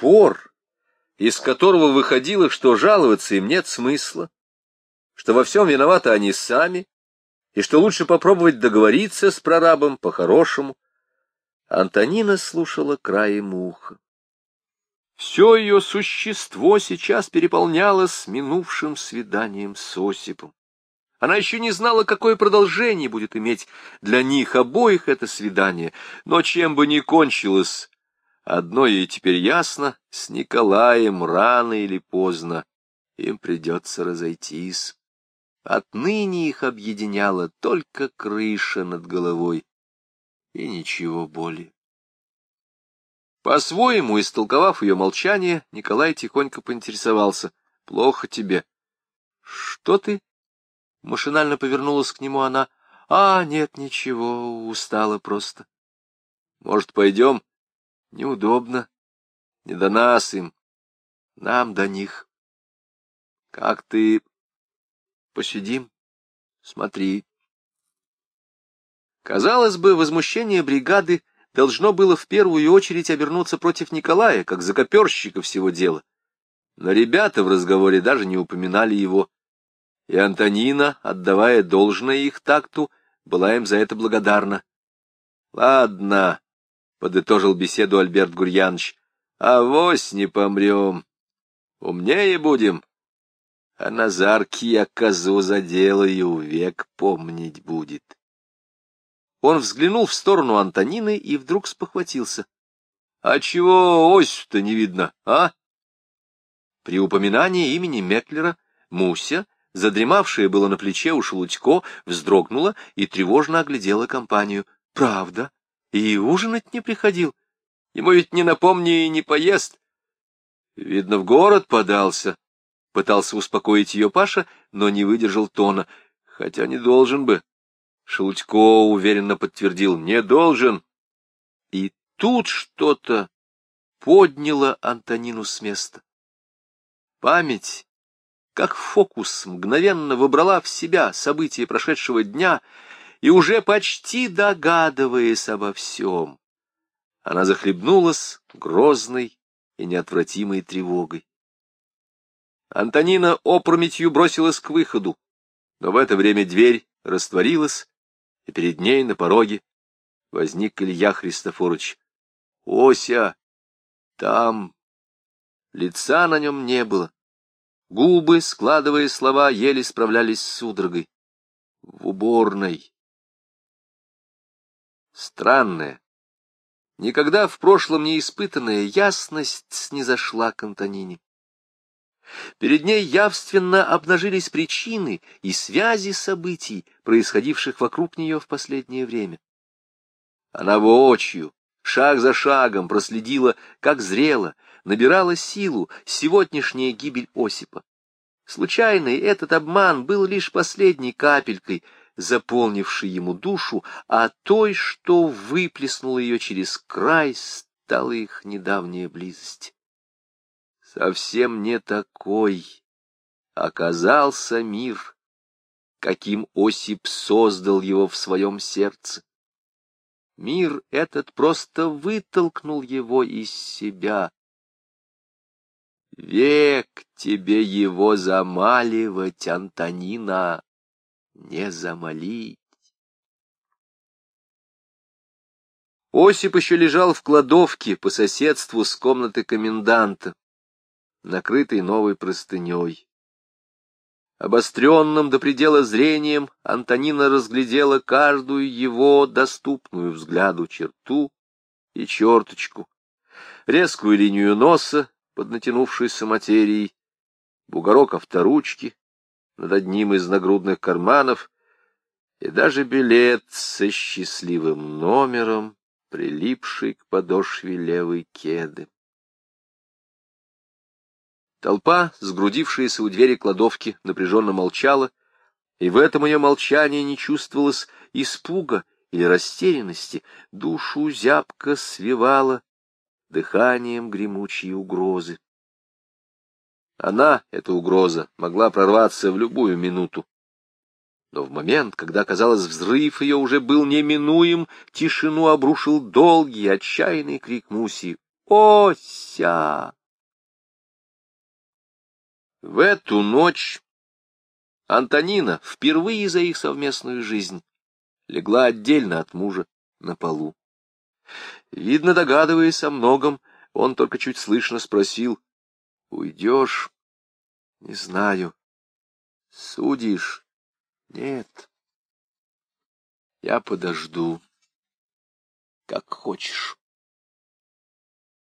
упор, из которого выходило, что жаловаться им нет смысла, что во всем виноваты они сами, и что лучше попробовать договориться с прорабом по-хорошему, Антонина слушала краем уха. Все ее существо сейчас переполнялось минувшим свиданием с Осипом. Она еще не знала, какое продолжение будет иметь для них обоих это свидание, но чем бы ни кончилось, одно ей теперь ясно, с Николаем рано или поздно им придется разойтись. Отныне их объединяла только крыша над головой и ничего более. По-своему, истолковав ее молчание, Николай тихонько поинтересовался. — Плохо тебе. — Что ты? — машинально повернулась к нему она. — А, нет, ничего, устала просто. — Может, пойдем? — Неудобно. Не до нас им. Нам до них. — Как ты... Посидим? Смотри. Казалось бы, возмущение бригады должно было в первую очередь обернуться против Николая, как закоперщика всего дела. Но ребята в разговоре даже не упоминали его, и Антонина, отдавая должное их такту, была им за это благодарна. — Ладно, — подытожил беседу Альберт Гурьянович, — авось не помрем. Умнее будем, а Назарки я козу заделаю, век помнить будет. Он взглянул в сторону Антонины и вдруг спохватился. — А чего ось-то не видно, а? При упоминании имени Меклера Муся, задремавшая было на плече у Шелудько, вздрогнула и тревожно оглядела компанию. — Правда? И ужинать не приходил? Ему ведь не напомни и не поест. Видно, в город подался. Пытался успокоить ее Паша, но не выдержал тона, хотя не должен бы. Шелудько уверенно подтвердил, не должен. И тут что-то подняло Антонину с места. Память, как фокус, мгновенно выбрала в себя события прошедшего дня, и уже почти догадываясь обо всем, она захлебнулась грозной и неотвратимой тревогой. Антонина опрометью бросилась к выходу, но в это время дверь растворилась, и перед ней на пороге возник Илья Христофорович. «Ося! Там!» Лица на нем не было. Губы, складывая слова, еле справлялись с судорогой. В уборной. Странная, никогда в прошлом не испытанная ясность снизошла к Антонине. Перед ней явственно обнажились причины и связи событий, происходивших вокруг нее в последнее время. Она воочию, шаг за шагом проследила, как зрела, набирала силу сегодняшняя гибель Осипа. Случайный этот обман был лишь последней капелькой, заполнившей ему душу, а той, что выплеснула ее через край, стала их недавняя близость совсем не такой оказался мир, каким Осип создал его в своем сердце. Мир этот просто вытолкнул его из себя. Век тебе его замаливать, Антонина, не замолить. Осип еще лежал в кладовке по соседству с комнатой коменданта накрытый новой простыней. Обостренным до предела зрением Антонина разглядела каждую его доступную взгляду черту и черточку, резкую линию носа под натянувшейся материей, бугорок авторучки над одним из нагрудных карманов и даже билет со счастливым номером, прилипший к подошве левой кеды. Толпа, сгрудившаяся у двери кладовки, напряженно молчала, и в этом ее молчании не чувствовалось испуга или растерянности, душу зябко свивала дыханием гремучие угрозы. Она, эта угроза, могла прорваться в любую минуту. Но в момент, когда, казалось, взрыв ее уже был неминуем, тишину обрушил долгий, отчаянный крик Муси. Ося! В эту ночь Антонина впервые за их совместную жизнь легла отдельно от мужа на полу. Видно, догадываясь о многом, он только чуть слышно спросил, «Уйдешь?» «Не знаю». «Судишь?» «Нет». «Я подожду. Как хочешь».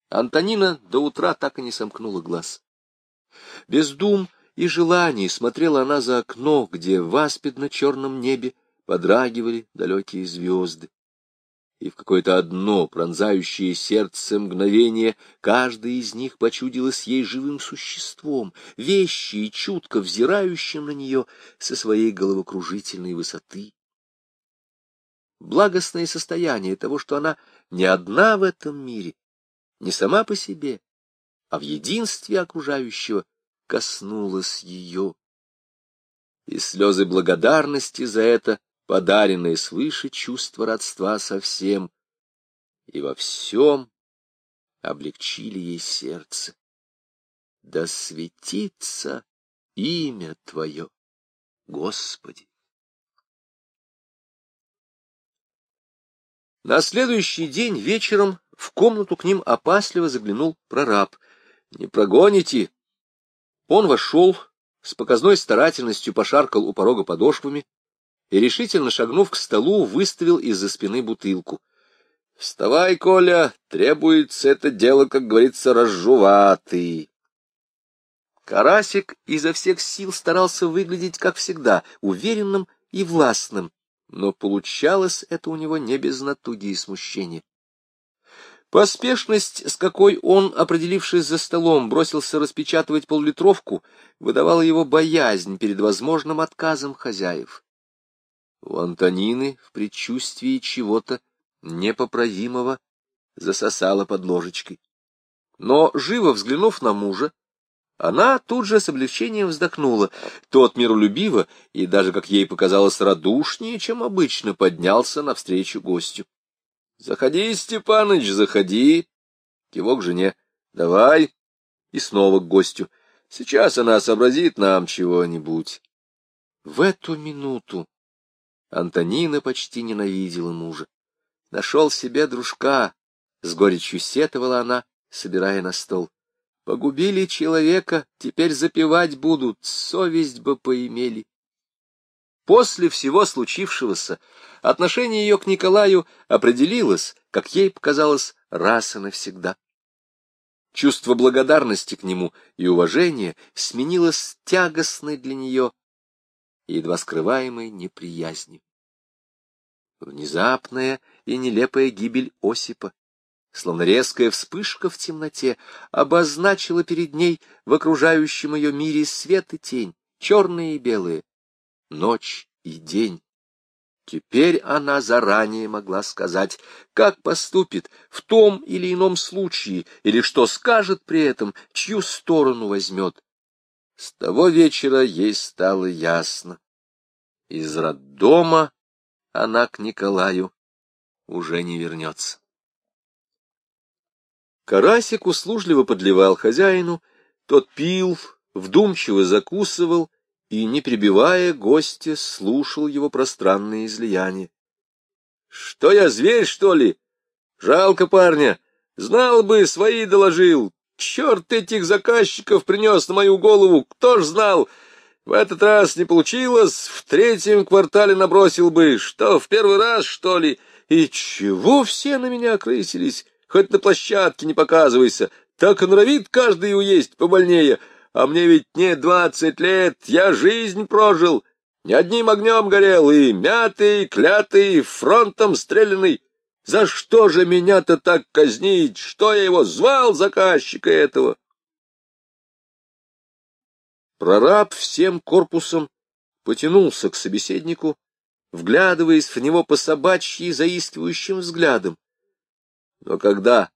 Антонина до утра так и не сомкнула глаз. Без дум и желаний смотрела она за окно, где в аспидно-черном небе подрагивали далекие звезды. И в какое-то одно пронзающее сердце мгновение каждый из них почудилось ей живым существом, вещи и чутко взирающим на нее со своей головокружительной высоты. Благостное состояние того, что она не одна в этом мире, не сама по себе, а в единстве окружающего коснулось ее. И слезы благодарности за это, подаренное свыше чувство родства со всем, и во всем облегчили ей сердце. Да светится имя Твое, Господи! На следующий день вечером в комнату к ним опасливо заглянул прораб. — Не прогоните? Он вошел, с показной старательностью пошаркал у порога подошвами и, решительно шагнув к столу, выставил из-за спины бутылку. — Вставай, Коля, требуется это дело, как говорится, разжуватый. Карасик изо всех сил старался выглядеть, как всегда, уверенным и властным, но получалось это у него не без натуги и смущения. Поспешность, с какой он, определившись за столом, бросился распечатывать поллитровку, выдавала его боязнь перед возможным отказом хозяев. У Антонины в предчувствии чего-то непоправимого засосала под ложечкой. Но, живо взглянув на мужа, она тут же с облегчением вздохнула. Тот миролюбиво и даже, как ей показалось, радушнее, чем обычно, поднялся навстречу гостю. Заходи, Степаныч, заходи. Кивок жене. Давай. И снова к гостю. Сейчас она сообразит нам чего-нибудь. В эту минуту Антонина почти ненавидела мужа. Нашел себе дружка, с горечью сетовала она, собирая на стол. Погубили человека, теперь запивать будут, совесть бы поимели. После всего случившегося отношение ее к Николаю определилось, как ей показалось, раз и навсегда. Чувство благодарности к нему и уважения сменилось тягостной для нее и едва скрываемой неприязнью. Внезапная и нелепая гибель Осипа, словно резкая вспышка в темноте, обозначила перед ней в окружающем ее мире свет и тень, черные и белые, ночь и день. Теперь она заранее могла сказать, как поступит в том или ином случае, или что скажет при этом, чью сторону возьмет. С того вечера ей стало ясно. Из роддома она к Николаю уже не вернется. Карасик услужливо подливал хозяину, тот пил, вдумчиво закусывал и, не прибивая гостя, слушал его пространные излияния. — Что я, зверь, что ли? Жалко парня. Знал бы, свои доложил. Черт этих заказчиков принес на мою голову, кто ж знал? В этот раз не получилось, в третьем квартале набросил бы. Что, в первый раз, что ли? И чего все на меня окрысились? Хоть на площадке не показывайся. Так и норовит каждый уесть побольнее. А мне ведь не двадцать лет, я жизнь прожил, ни одним огнем горел, и мятый, клятый, фронтом стрелянный. За что же меня-то так казнить? Что я его звал, заказчика этого? Прораб всем корпусом потянулся к собеседнику, вглядываясь в него по собачьи заискивающим взглядом. Но когда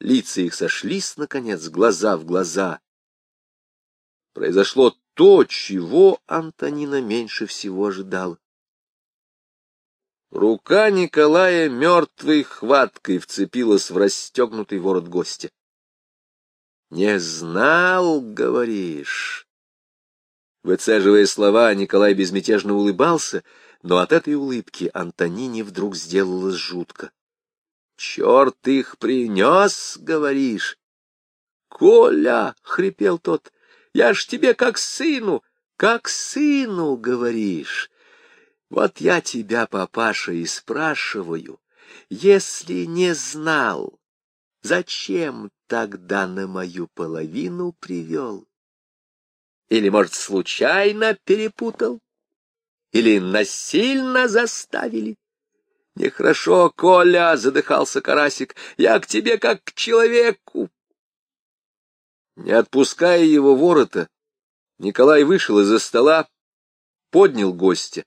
лица их сошлись, наконец, глаза в глаза, произошло то, чего Антонина меньше всего ожидала. Рука Николая мертвой хваткой вцепилась в расстегнутый ворот гостя. «Не знал, говоришь?» Выцеживая слова, Николай безмятежно улыбался, но от этой улыбки Антонине вдруг сделалось жутко. «Черт их принес, говоришь?» «Коля!» — хрипел тот. «Я ж тебе как сыну, как сыну, говоришь. Вот я тебя, папаша, и спрашиваю, если не знал, зачем тогда на мою половину привел?» Или, может, случайно перепутал? Или насильно заставили? Нехорошо, Коля, — задыхался Карасик, — я к тебе как к человеку. Не отпуская его ворота, Николай вышел из-за стола, поднял гостя,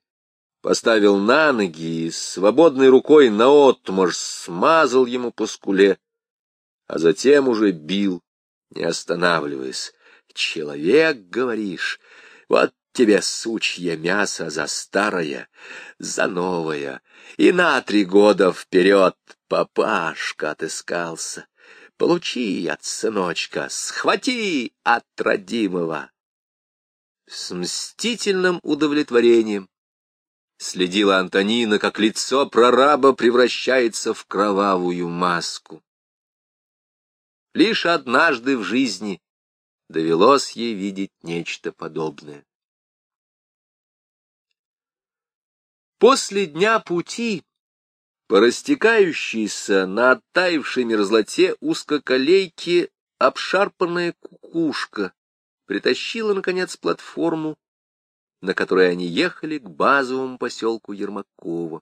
поставил на ноги и свободной рукой наотмашь смазал ему по скуле, а затем уже бил, не останавливаясь. Человек, говоришь, вот тебе сучье мясо за старое, за новое, и на три года вперед папашка отыскался. Получи от сыночка, схвати от родимого. С мстительным удовлетворением следила Антонина, как лицо прораба превращается в кровавую маску. Лишь однажды в жизни довелось ей видеть нечто подобное. После дня пути, по растекающейся на оттаившей мерзлоте узкоколейке, обшарпанная кукушка притащила, наконец, платформу, на которой они ехали к базовому поселку Ермакова.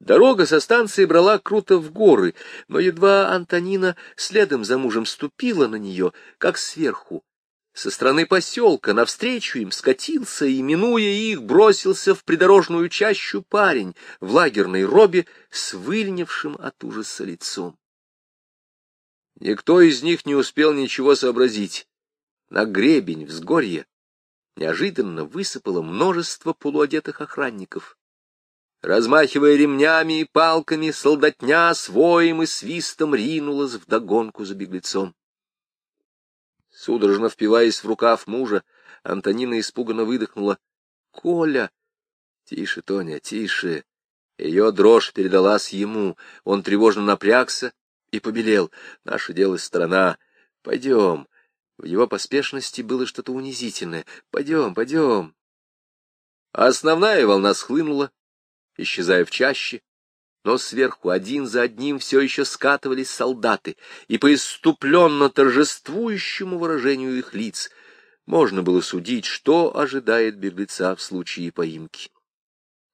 Дорога со станции брала круто в горы, но едва Антонина следом за мужем ступила на нее, как сверху. Со стороны поселка навстречу им скатился и, минуя их, бросился в придорожную чащу парень в лагерной робе с выльневшим от ужаса лицом. Никто из них не успел ничего сообразить. На гребень взгорья неожиданно высыпало множество полуодетых охранников. Размахивая ремнями и палками, солдатня с воем и свистом ринулась вдогонку за беглецом. Судорожно впиваясь в рукав мужа, Антонина испуганно выдохнула. — Коля! — Тише, Тоня, тише! Ее дрожь передалась ему. Он тревожно напрягся и побелел. Наше дело страна. Пойдем. В его поспешности было что-то унизительное. Пойдем, пойдем. основная волна схлынула, исчезая в чаще, но сверху один за одним все еще скатывались солдаты, и по иступленно торжествующему выражению их лиц можно было судить, что ожидает беглеца в случае поимки.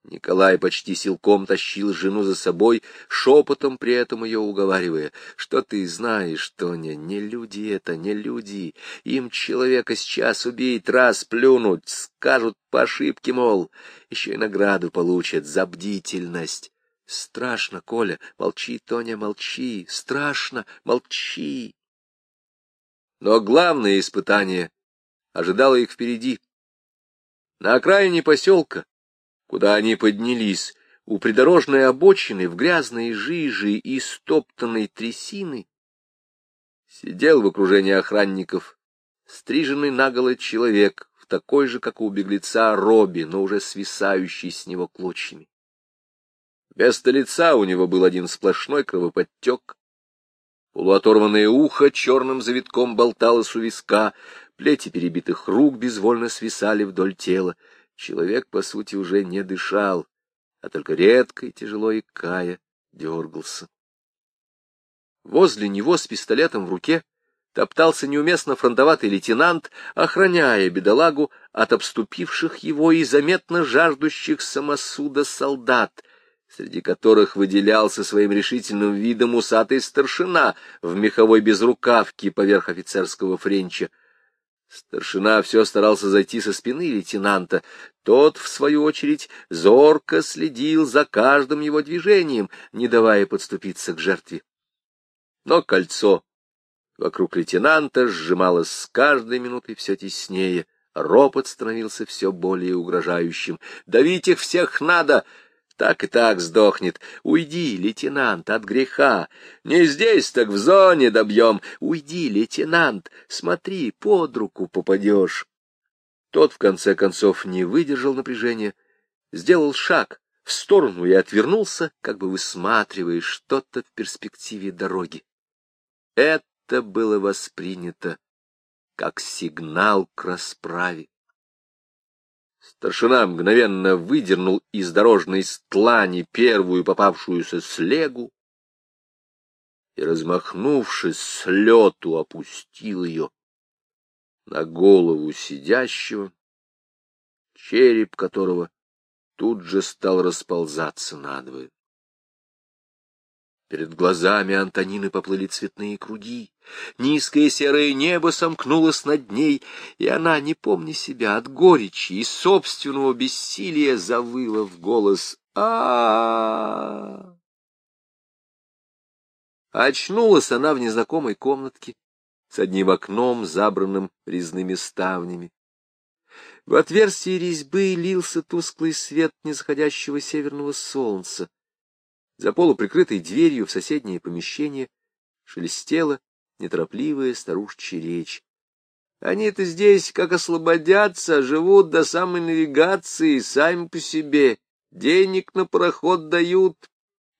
Николай почти силком тащил жену за собой, шепотом при этом ее уговаривая, что ты знаешь, Тоня, не люди это, не люди, им человека сейчас убить, раз плюнуть, скажут по ошибке, мол, еще и награду получат за бдительность. Страшно, Коля, молчи, Тоня, молчи, страшно, молчи. Но главное испытание ожидало их впереди. На окраине поселка, куда они поднялись, у придорожной обочины в грязной жиже и стоптанной трясины, сидел в окружении охранников стриженный наголо человек в такой же, как у беглеца, робе, но уже свисающий с него клочьями. Вместо лица у него был один сплошной кровоподтек, полуоторванное ухо черным завитком болталось у виска, плети перебитых рук безвольно свисали вдоль тела, человек, по сути, уже не дышал, а только редко и тяжело и кая дергался. Возле него с пистолетом в руке топтался неуместно фронтоватый лейтенант, охраняя бедолагу от обступивших его и заметно жаждущих самосуда солдат, среди которых выделялся своим решительным видом усатый старшина в меховой безрукавке поверх офицерского френча — Старшина все старался зайти со спины лейтенанта. Тот, в свою очередь, зорко следил за каждым его движением, не давая подступиться к жертве. Но кольцо вокруг лейтенанта сжималось с каждой минутой все теснее, ропот становился все более угрожающим. «Давить их всех надо! Так и так сдохнет. Уйди, лейтенант, от греха. Не здесь, так в зоне добьем. Уйди, лейтенант, смотри, под руку попадешь. Тот, в конце концов, не выдержал напряжения, сделал шаг в сторону и отвернулся, как бы высматривая что-то в перспективе дороги. Это было воспринято как сигнал к расправе. Старшина мгновенно выдернул из дорожной стлани первую попавшуюся слегу и, размахнувшись с лету, опустил ее на голову сидящего, череп которого тут же стал расползаться надвое. Перед глазами Антонины поплыли цветные круги. Низкое серое небо сомкнулось над ней, и она, не помня себя от горечи и собственного бессилия, завыла в голос а, Очнулась она в незнакомой комнатке с одним окном, забранным резными ставнями. В отверстии резьбы лился тусклый свет незаходящего северного солнца. За полуприкрытой дверью в соседнее помещение шелестела неторопливая старушечья речь. Они-то здесь, как освободятся, живут до самой навигации, сами по себе. Денег на пароход дают.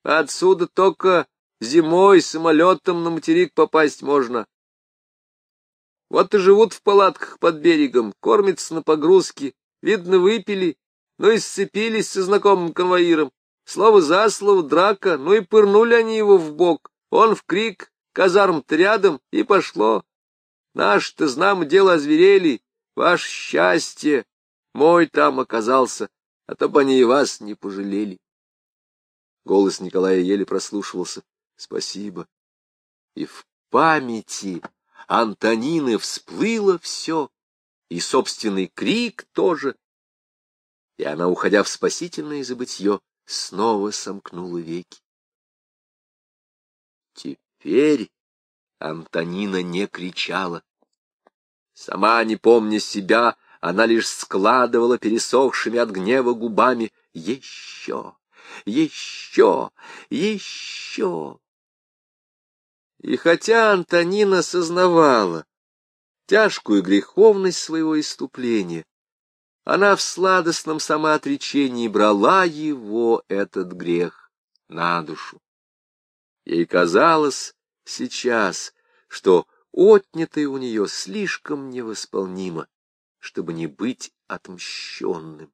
отсюда только зимой самолетом на материк попасть можно. Вот и живут в палатках под берегом, кормятся на погрузке, видно, выпили, но и сцепились со знакомым конвоиром. Слово за слово, драка, ну и пырнули они его в бок. Он в крик, казарм-то рядом, и пошло. Наш-то, знамо, дело озверели. Ваше счастье, мой там оказался, а то бы они и вас не пожалели. Голос Николая еле прослушивался. Спасибо. И в памяти Антонины всплыло все, и собственный крик тоже. И она, уходя в спасительное забытье, снова сомкнула веки. Теперь Антонина не кричала. Сама, не помня себя, она лишь складывала пересохшими от гнева губами «Еще! Еще! Еще!» И хотя Антонина сознавала тяжкую греховность своего иступления, она в сладостном самоотречении брала его, этот грех, на душу. Ей казалось сейчас, что отнятое у нее слишком невосполнимо, чтобы не быть отмщенным.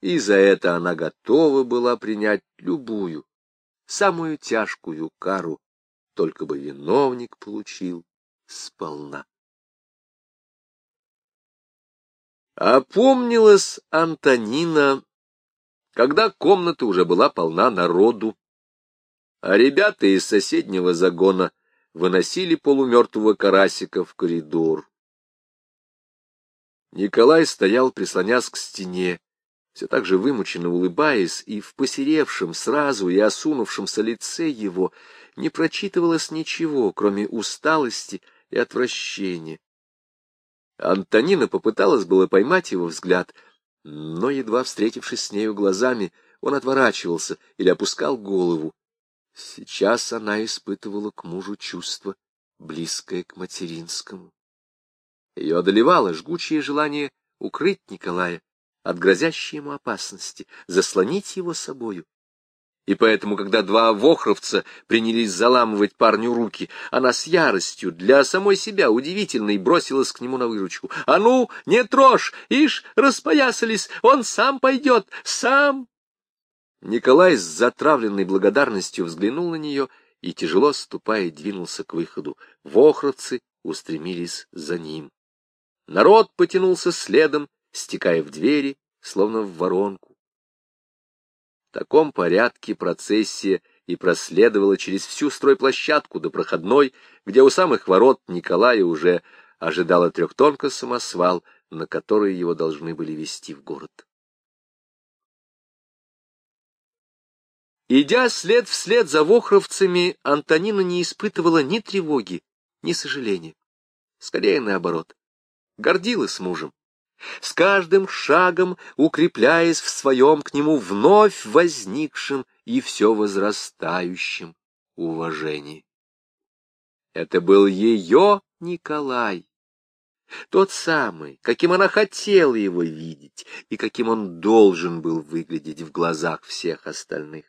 И за это она готова была принять любую, самую тяжкую кару, только бы виновник получил сполна. Опомнилась Антонина, когда комната уже была полна народу, а ребята из соседнего загона выносили полумертвого карасика в коридор. Николай стоял, прислонясь к стене, все так же вымученно улыбаясь, и в посеревшем сразу и осунувшемся лице его не прочитывалось ничего, кроме усталости и отвращения. Антонина попыталась было поймать его взгляд, но, едва встретившись с нею глазами, он отворачивался или опускал голову. Сейчас она испытывала к мужу чувство, близкое к материнскому. Ее одолевало жгучее желание укрыть Николая от грозящей ему опасности, заслонить его собою. И поэтому, когда два вохровца принялись заламывать парню руки, она с яростью для самой себя удивительной бросилась к нему на выручку. — А ну, не трожь! Ишь, распоясались! Он сам пойдет! Сам! Николай с затравленной благодарностью взглянул на нее и, тяжело ступая, двинулся к выходу. Вохровцы устремились за ним. Народ потянулся следом, стекая в двери, словно в воронку. В таком порядке процессия и проследовала через всю стройплощадку до проходной, где у самых ворот Николая уже ожидала трехтонка самосвал, на который его должны были вести в город. Идя след вслед за вохровцами, Антонина не испытывала ни тревоги, ни сожаления. Скорее наоборот. Гордилась мужем с каждым шагом укрепляясь в своем к нему вновь возникшем и все возрастающем уважении. Это был ее Николай, тот самый, каким она хотела его видеть и каким он должен был выглядеть в глазах всех остальных.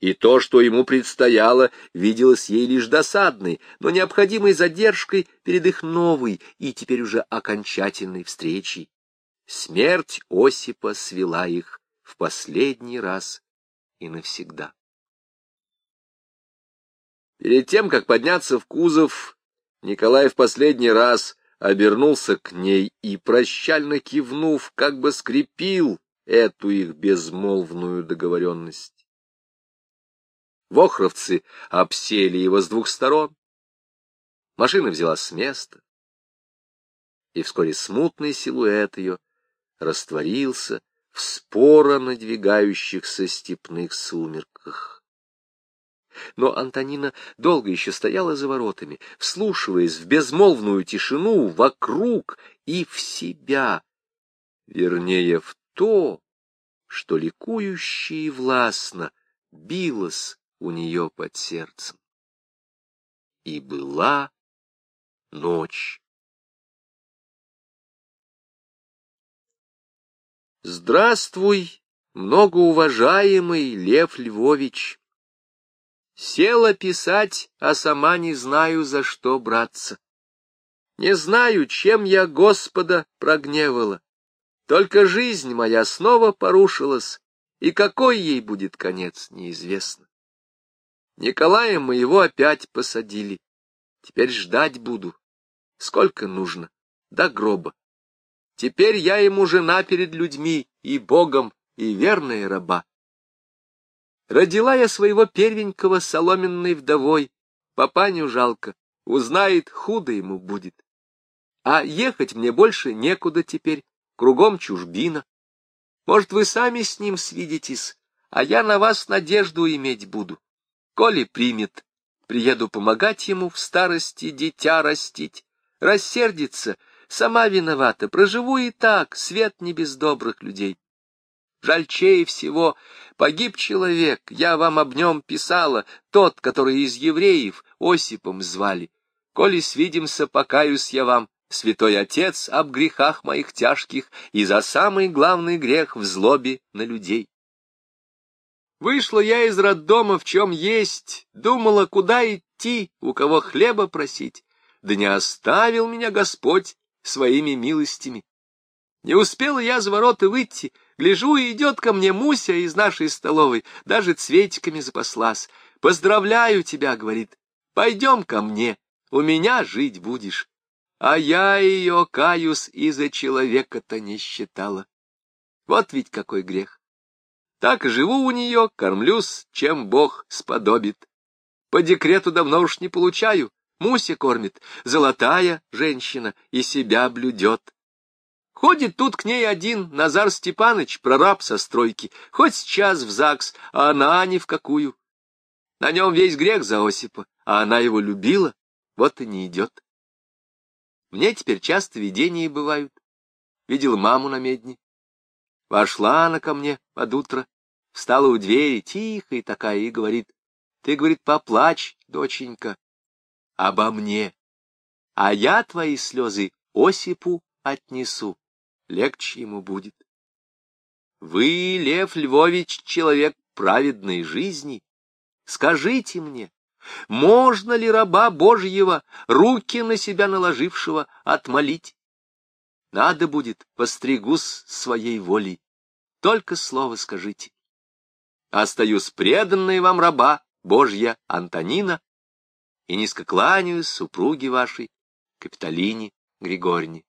И то, что ему предстояло, виделось ей лишь досадной, но необходимой задержкой перед их новой и теперь уже окончательной встречей. Смерть Осипа свела их в последний раз и навсегда. Перед тем, как подняться в кузов, Николай в последний раз обернулся к ней и, прощально кивнув, как бы скрепил эту их безмолвную договоренность. Вохровцы обсели его с двух сторон. Машина взяла с места, и вскоре смутный силуэт ее растворился в споро надвигающихся степных сумерках. Но Антонина долго еще стояла за воротами, вслушиваясь в безмолвную тишину вокруг и в себя, вернее, в то, что ликующе и властно билось у нее под сердцем. И была ночь. Здравствуй, многоуважаемый Лев Львович! Села писать, а сама не знаю, за что браться. Не знаю, чем я Господа прогневала. Только жизнь моя снова порушилась, и какой ей будет конец, неизвестно. Николая моего опять посадили. Теперь ждать буду. Сколько нужно? До гроба. Теперь я ему жена перед людьми, и Богом, и верная раба. Родила я своего первенького соломенной вдовой. Папаню жалко, узнает, худо ему будет. А ехать мне больше некуда теперь, кругом чужбина. Может, вы сами с ним свидитесь, а я на вас надежду иметь буду. Коли примет, приеду помогать ему в старости дитя растить. Рассердится, сама виновата, проживу и так, свет не без добрых людей. Жальчей всего погиб человек, я вам об нем писала, тот, который из евреев Осипом звали. Коли свидимся, покаюсь я вам, святой отец, об грехах моих тяжких и за самый главный грех в злобе на людей. Вышла я из роддома в чем есть, думала, куда идти, у кого хлеба просить, да не оставил меня Господь своими милостями. Не успела я за ворота выйти, гляжу, и идет ко мне Муся из нашей столовой, даже цветиками запаслась. «Поздравляю тебя», — говорит, — «пойдем ко мне, у меня жить будешь». А я ее, каюсь, и за человека-то не считала. Вот ведь какой грех. Так живу у нее, кормлюсь, чем Бог сподобит. По декрету давно уж не получаю, Муся кормит, золотая женщина, и себя блюдет. Ходит тут к ней один Назар Степаныч, прораб со стройки, хоть сейчас в ЗАГС, а она ни в какую. На нем весь грех за Осипа, а она его любила, вот и не идет. Мне теперь часто видения бывают. Видел маму на медне. Вошла она ко мне под утро, встала у двери, тихая такая, и говорит, ты, говорит, поплачь, доченька, обо мне, а я твои слезы Осипу отнесу легче ему будет. Вы, Лев Львович, человек праведной жизни. Скажите мне, можно ли раба Божьего, руки на себя наложившего, отмолить? Надо будет, постригусь своей волей. Только слово скажите. Остаюсь преданной вам раба Божья Антонина и низко кланяюсь супруге вашей, Капитолине Григорьевне.